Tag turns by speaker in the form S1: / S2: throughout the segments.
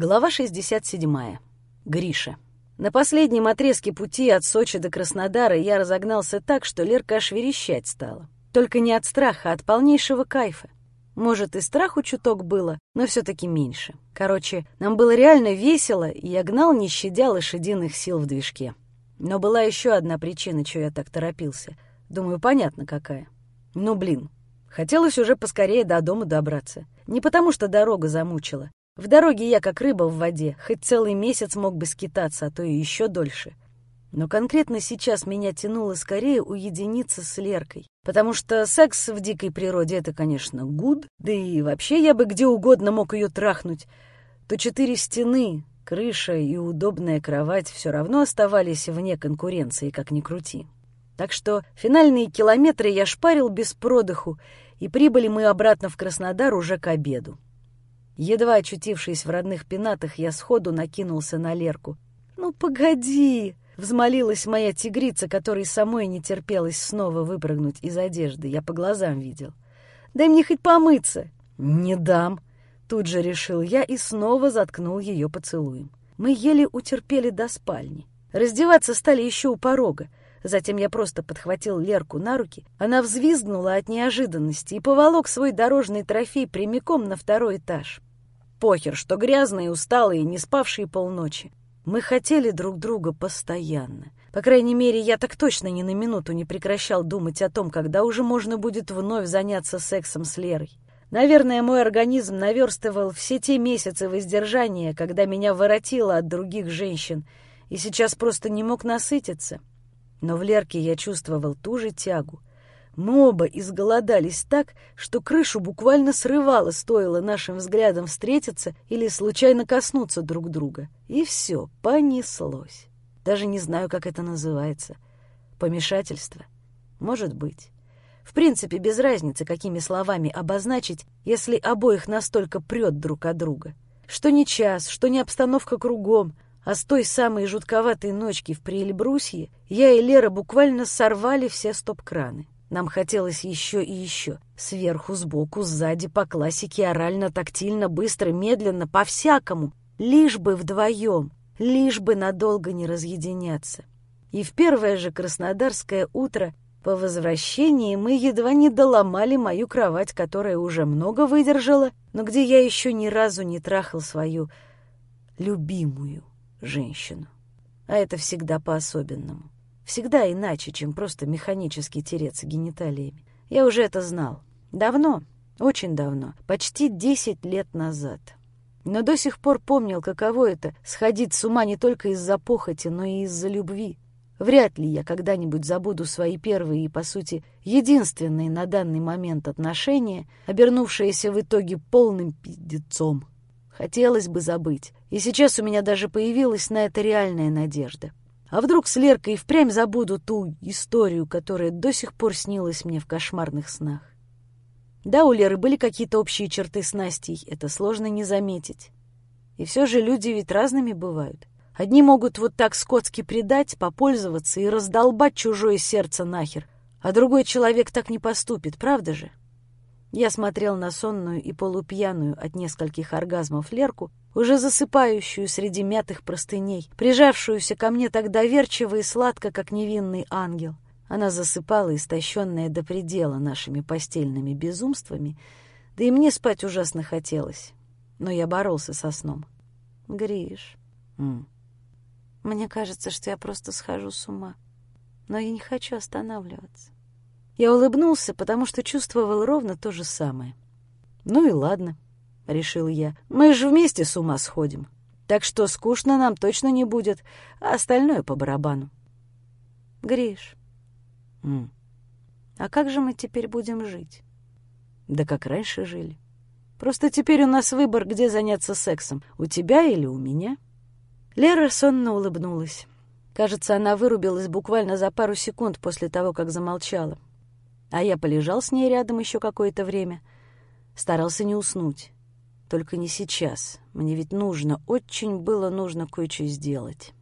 S1: Глава 67. Гриша. На последнем отрезке пути от Сочи до Краснодара я разогнался так, что Лерка аж верещать стала. Только не от страха, а от полнейшего кайфа. Может, и страху чуток было, но все-таки меньше. Короче, нам было реально весело, и я гнал, не щадя лошадиных сил в движке. Но была еще одна причина, чего я так торопился. Думаю, понятно какая. Ну, блин, хотелось уже поскорее до дома добраться. Не потому, что дорога замучила, в дороге я как рыба в воде, хоть целый месяц мог бы скитаться, а то и еще дольше. Но конкретно сейчас меня тянуло скорее уединиться с Леркой, потому что секс в дикой природе — это, конечно, гуд, да и вообще я бы где угодно мог ее трахнуть. То четыре стены, крыша и удобная кровать все равно оставались вне конкуренции, как ни крути. Так что финальные километры я шпарил без продыху, и прибыли мы обратно в Краснодар уже к обеду. Едва очутившись в родных пенатах, я сходу накинулся на Лерку. «Ну, погоди!» — взмолилась моя тигрица, которой самой не терпелось снова выпрыгнуть из одежды. Я по глазам видел. «Дай мне хоть помыться!» «Не дам!» — тут же решил я и снова заткнул ее поцелуем. Мы еле утерпели до спальни. Раздеваться стали еще у порога. Затем я просто подхватил Лерку на руки. Она взвизгнула от неожиданности и поволок свой дорожный трофей прямиком на второй этаж. Похер, что грязные, усталые, не спавшие полночи. Мы хотели друг друга постоянно. По крайней мере, я так точно ни на минуту не прекращал думать о том, когда уже можно будет вновь заняться сексом с Лерой. Наверное, мой организм наверстывал все те месяцы воздержания, когда меня воротило от других женщин, и сейчас просто не мог насытиться. Но в Лерке я чувствовал ту же тягу, мы оба изголодались так, что крышу буквально срывало, стоило нашим взглядам встретиться или случайно коснуться друг друга. И все, понеслось. Даже не знаю, как это называется. Помешательство? Может быть. В принципе, без разницы, какими словами обозначить, если обоих настолько прет друг от друга. Что не час, что не обстановка кругом, а с той самой жутковатой ночки в Приэльбрусье я и Лера буквально сорвали все стоп-краны. Нам хотелось еще и еще. Сверху, сбоку, сзади, по классике, орально, тактильно, быстро, медленно, по-всякому. Лишь бы вдвоем, лишь бы надолго не разъединяться. И в первое же краснодарское утро по возвращении мы едва не доломали мою кровать, которая уже много выдержала, но где я еще ни разу не трахал свою любимую женщину. А это всегда по-особенному. Всегда иначе, чем просто механически тереться гениталиями. Я уже это знал. Давно, очень давно, почти десять лет назад. Но до сих пор помнил, каково это — сходить с ума не только из-за похоти, но и из-за любви. Вряд ли я когда-нибудь забуду свои первые и, по сути, единственные на данный момент отношения, обернувшиеся в итоге полным пиздецом. Хотелось бы забыть, и сейчас у меня даже появилась на это реальная надежда. А вдруг с Леркой впрямь забуду ту историю, которая до сих пор снилась мне в кошмарных снах? Да, у Леры были какие-то общие черты с Настей, это сложно не заметить. И все же люди ведь разными бывают. Одни могут вот так скотски предать, попользоваться и раздолбать чужое сердце нахер, а другой человек так не поступит, правда же? Я смотрел на сонную и полупьяную от нескольких оргазмов Лерку, уже засыпающую среди мятых простыней, прижавшуюся ко мне так доверчиво и сладко, как невинный ангел. Она засыпала, истощенная до предела нашими постельными безумствами, да и мне спать ужасно хотелось. Но я боролся со сном. «Гриш,
S2: М.
S1: мне кажется, что я просто схожу с ума, но я не хочу останавливаться». Я улыбнулся, потому что чувствовал ровно то же самое. «Ну и ладно», — решил я. «Мы же вместе с ума сходим. Так что скучно нам точно не будет, а остальное по барабану». «Гриш,
S2: М.
S1: а как же мы теперь будем жить?»
S2: Да как раньше жили.
S1: Просто теперь у нас выбор, где заняться сексом, у тебя или у меня. Лера сонно улыбнулась. Кажется, она вырубилась буквально за пару секунд после того, как замолчала. А я полежал с ней рядом еще какое-то время. Старался не уснуть. Только не сейчас. Мне ведь нужно, очень было нужно кое-что сделать.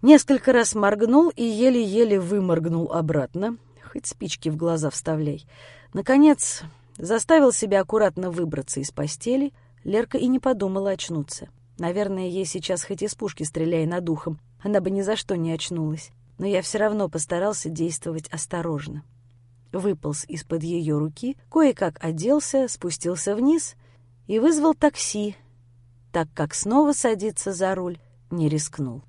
S1: Несколько раз моргнул и еле-еле выморгнул обратно. Хоть спички в глаза вставляй. Наконец, заставил себя аккуратно выбраться из постели. Лерка и не подумала очнуться. Наверное, ей сейчас хоть из пушки стреляй над ухом, она бы ни за что не очнулась. Но я все равно постарался действовать осторожно. Выполз из-под ее руки, кое-как оделся, спустился вниз и вызвал такси, так как снова садиться за руль не рискнул.